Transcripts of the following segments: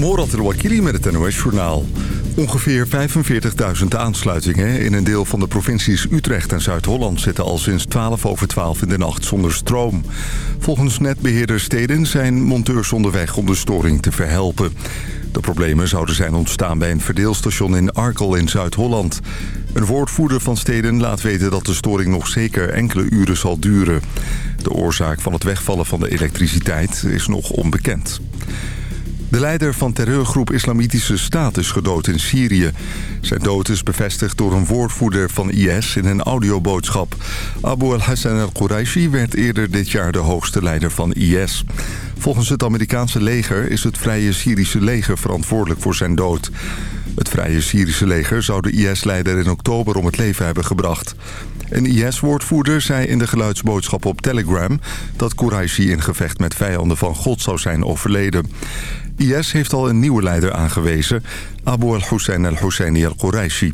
Morat El-Wakili met het NOS-journaal. Ongeveer 45.000 aansluitingen in een deel van de provincies Utrecht en Zuid-Holland... zitten al sinds 12 over 12 in de nacht zonder stroom. Volgens netbeheerder Steden zijn monteurs onderweg om de storing te verhelpen. De problemen zouden zijn ontstaan bij een verdeelstation in Arkel in Zuid-Holland. Een woordvoerder van Steden laat weten dat de storing nog zeker enkele uren zal duren. De oorzaak van het wegvallen van de elektriciteit is nog onbekend. De leider van terreurgroep Islamitische Staat is gedood in Syrië. Zijn dood is bevestigd door een woordvoerder van IS in een audioboodschap. Abu al-Hassan al-Quraishi werd eerder dit jaar de hoogste leider van IS. Volgens het Amerikaanse leger is het Vrije Syrische leger verantwoordelijk voor zijn dood. Het Vrije Syrische leger zou de IS-leider in oktober om het leven hebben gebracht. Een IS-woordvoerder zei in de geluidsboodschap op Telegram... dat Quraishi in gevecht met vijanden van God zou zijn overleden. IS heeft al een nieuwe leider aangewezen, Abu al-Hussein al-Husseini al-Quraishi.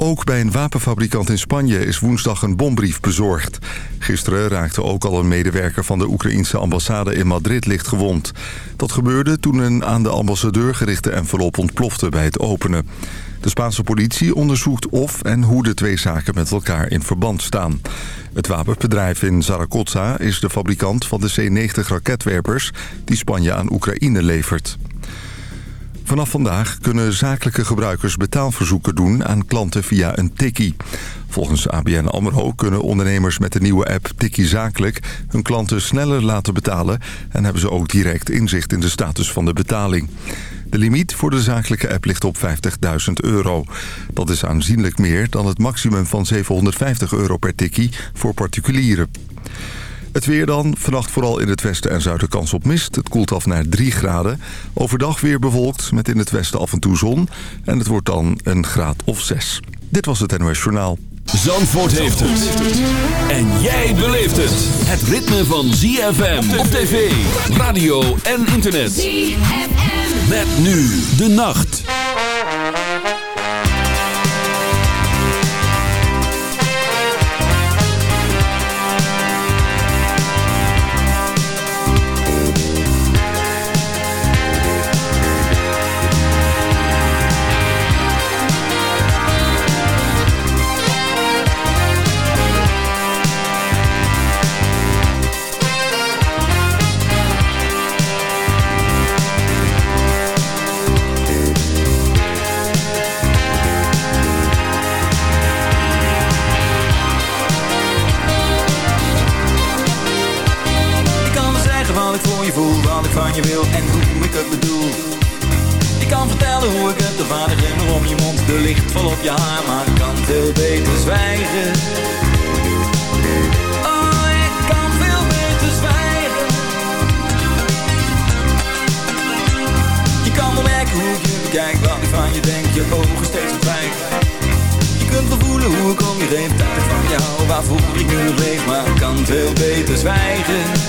Ook bij een wapenfabrikant in Spanje is woensdag een bombrief bezorgd. Gisteren raakte ook al een medewerker van de Oekraïense ambassade in Madrid lichtgewond. Dat gebeurde toen een aan de ambassadeur gerichte envelop ontplofte bij het openen. De Spaanse politie onderzoekt of en hoe de twee zaken met elkaar in verband staan. Het wapenbedrijf in Zaragoza is de fabrikant van de C-90 raketwerpers... die Spanje aan Oekraïne levert. Vanaf vandaag kunnen zakelijke gebruikers betaalverzoeken doen aan klanten via een tikkie. Volgens ABN AMRO kunnen ondernemers met de nieuwe app Tikkie Zakelijk... hun klanten sneller laten betalen... en hebben ze ook direct inzicht in de status van de betaling. De limiet voor de zakelijke app ligt op 50.000 euro. Dat is aanzienlijk meer dan het maximum van 750 euro per tikkie voor particulieren. Het weer dan. Vannacht vooral in het westen en zuiden kans op mist. Het koelt af naar 3 graden. Overdag weer bewolkt met in het westen af en toe zon. En het wordt dan een graad of 6. Dit was het NOS Journaal. Zandvoort heeft het. En jij beleeft het. Het ritme van ZFM op tv, radio en internet. ZFM. Met nu de nacht. Je wil en hoe ik het bedoel. Je kan vertellen hoe ik het, de vader om je mond. De licht vol op je haar, maar ik kan veel beter zwijgen. Oh, ik kan veel beter zwijgen. Je kan wel merken hoe ik je bekijk, wat ik van je denk. Je ogen steeds verdwijgen Je kunt wel voelen hoe ik om je heen. Dat ik van jou, waarvoor ik nu leef Maar ik kan veel beter zwijgen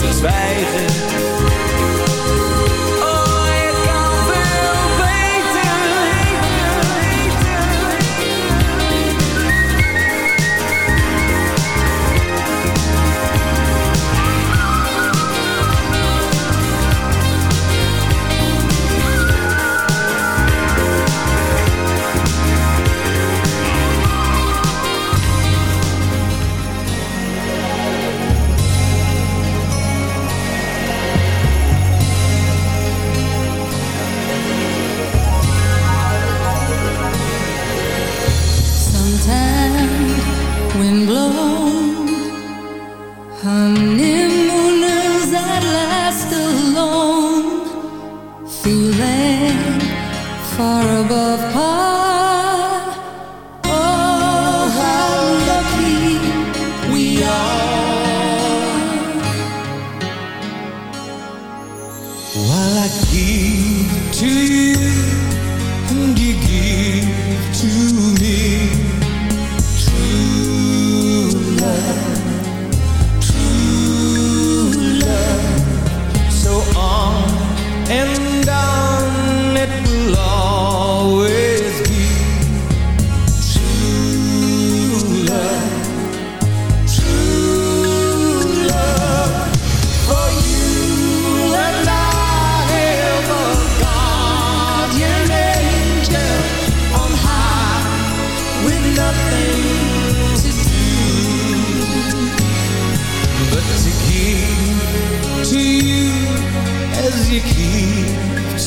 Te zwijgen.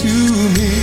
to me.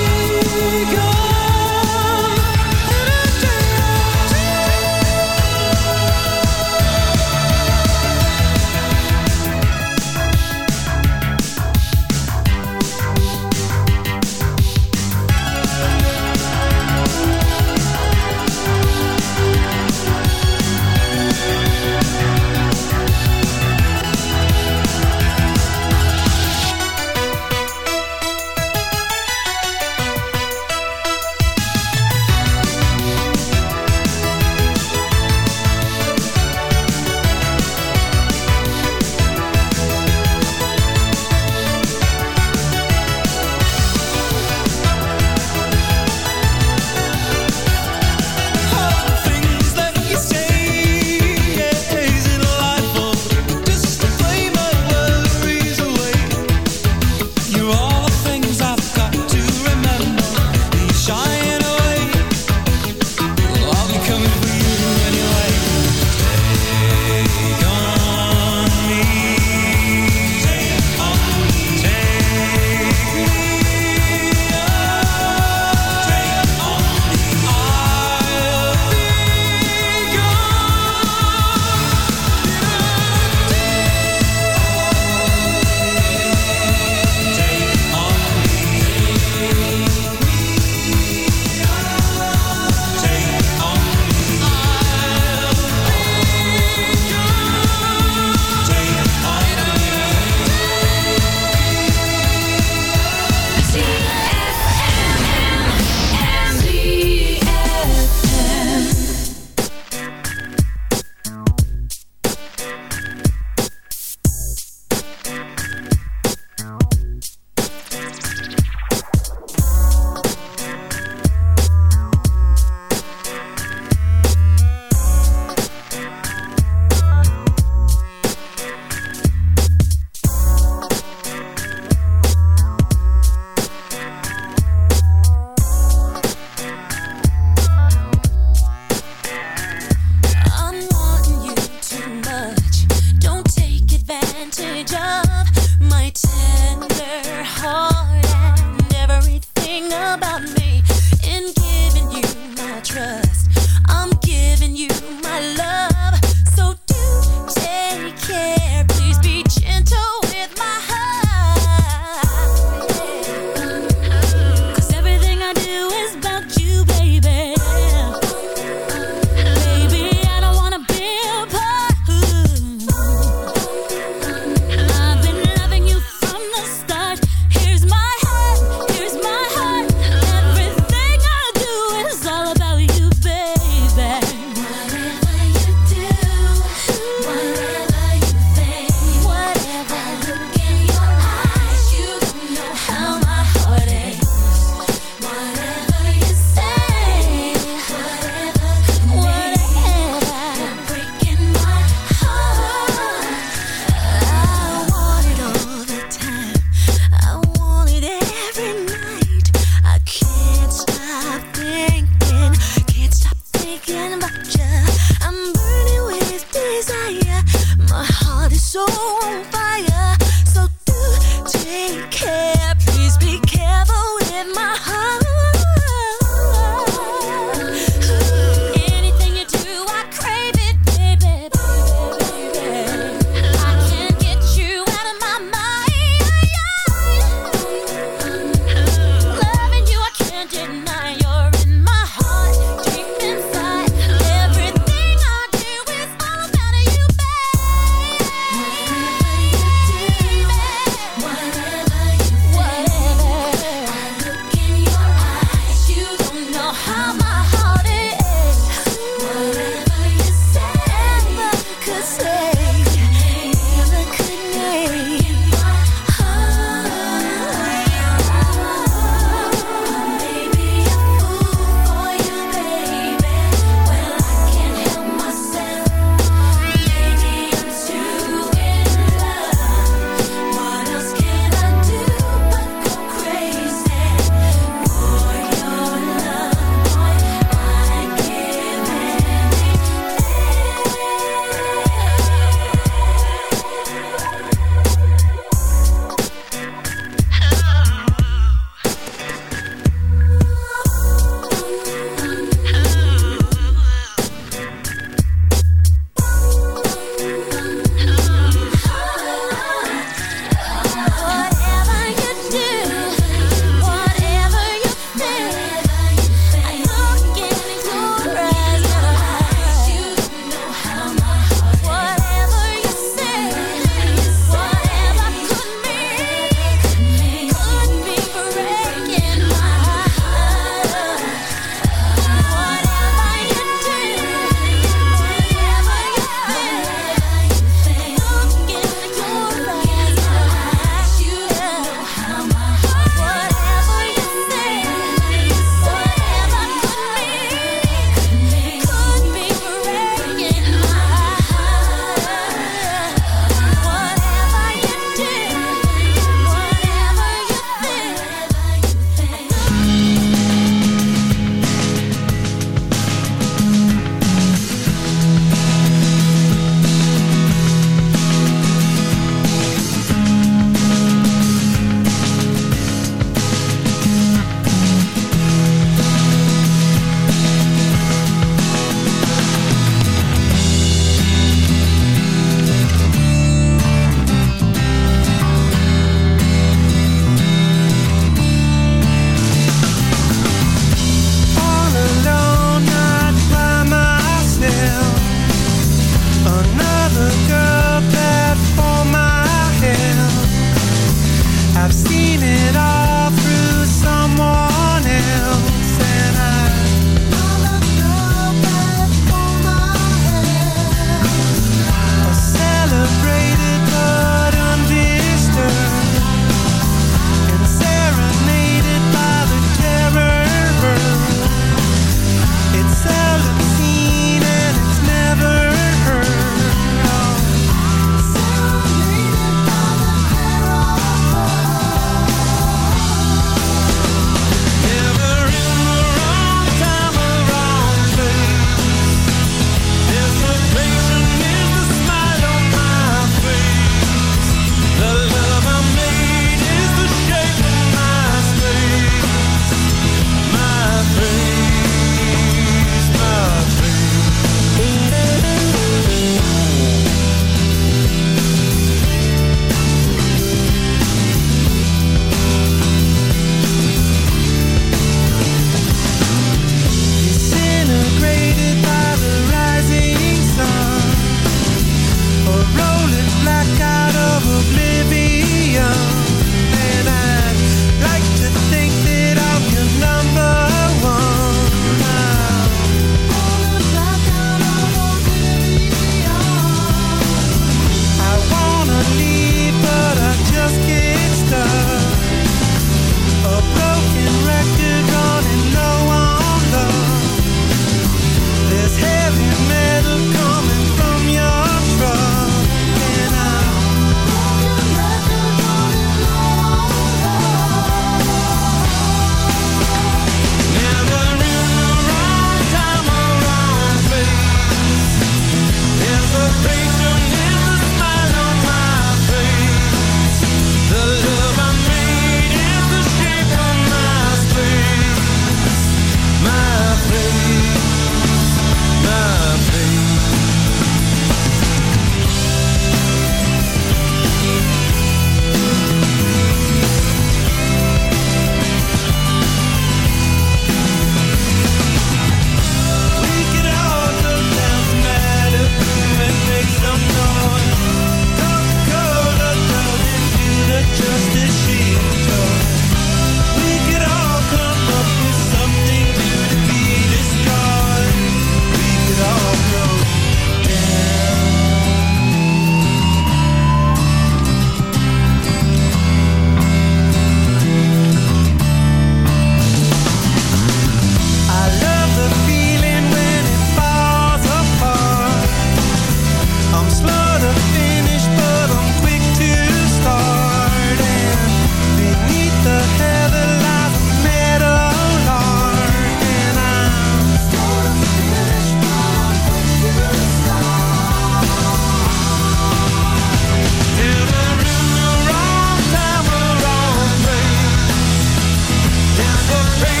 the pain.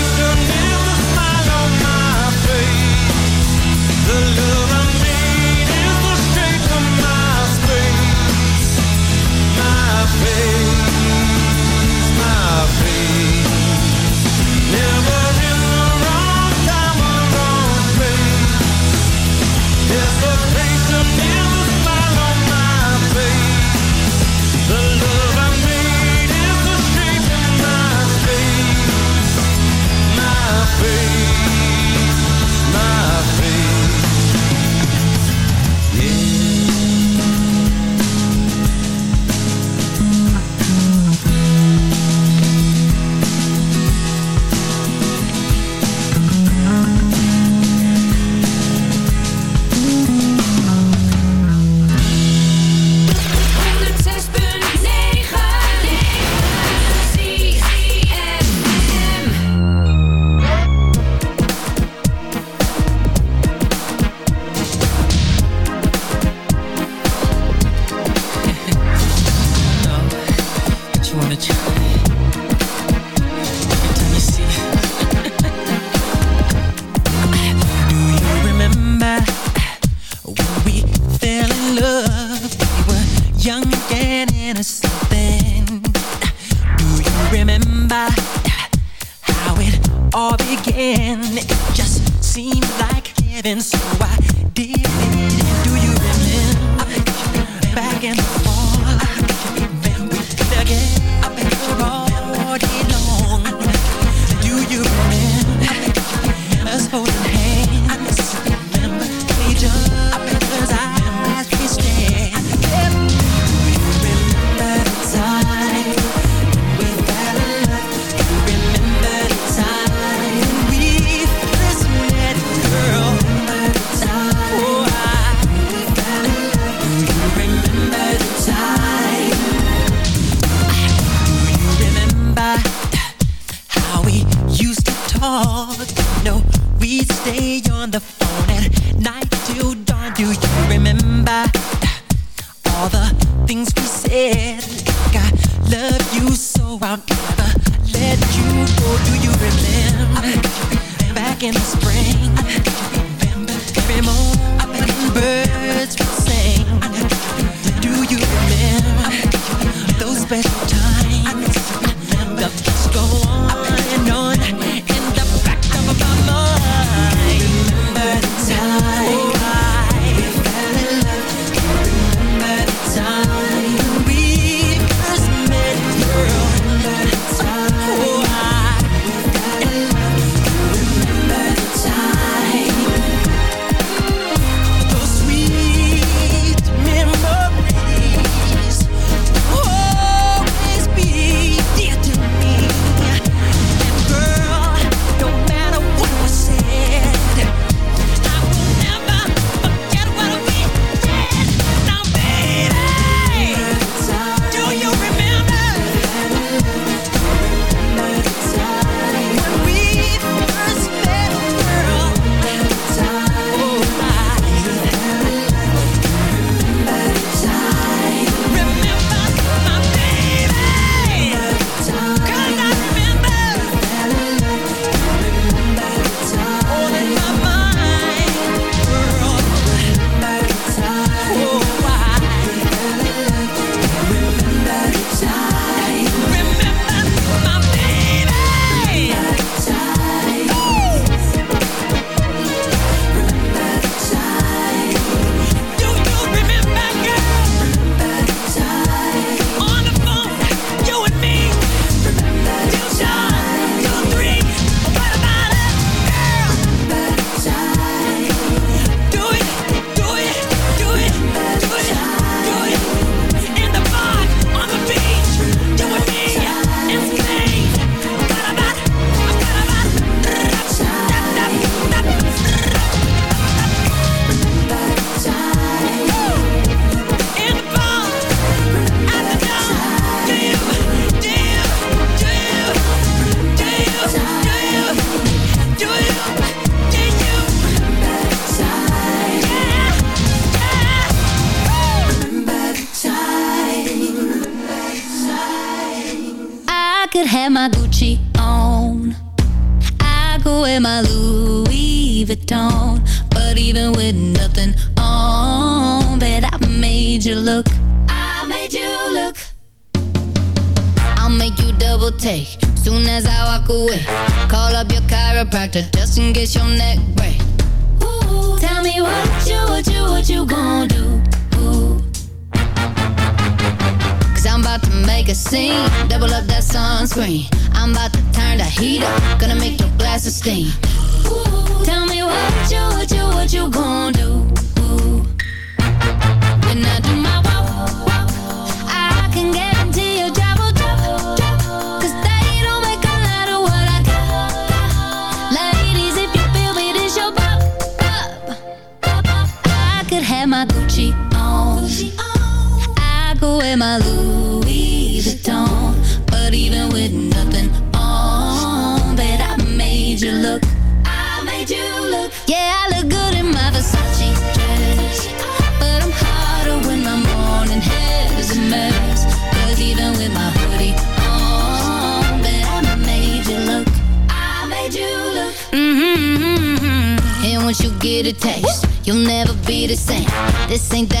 Ain't that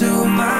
to my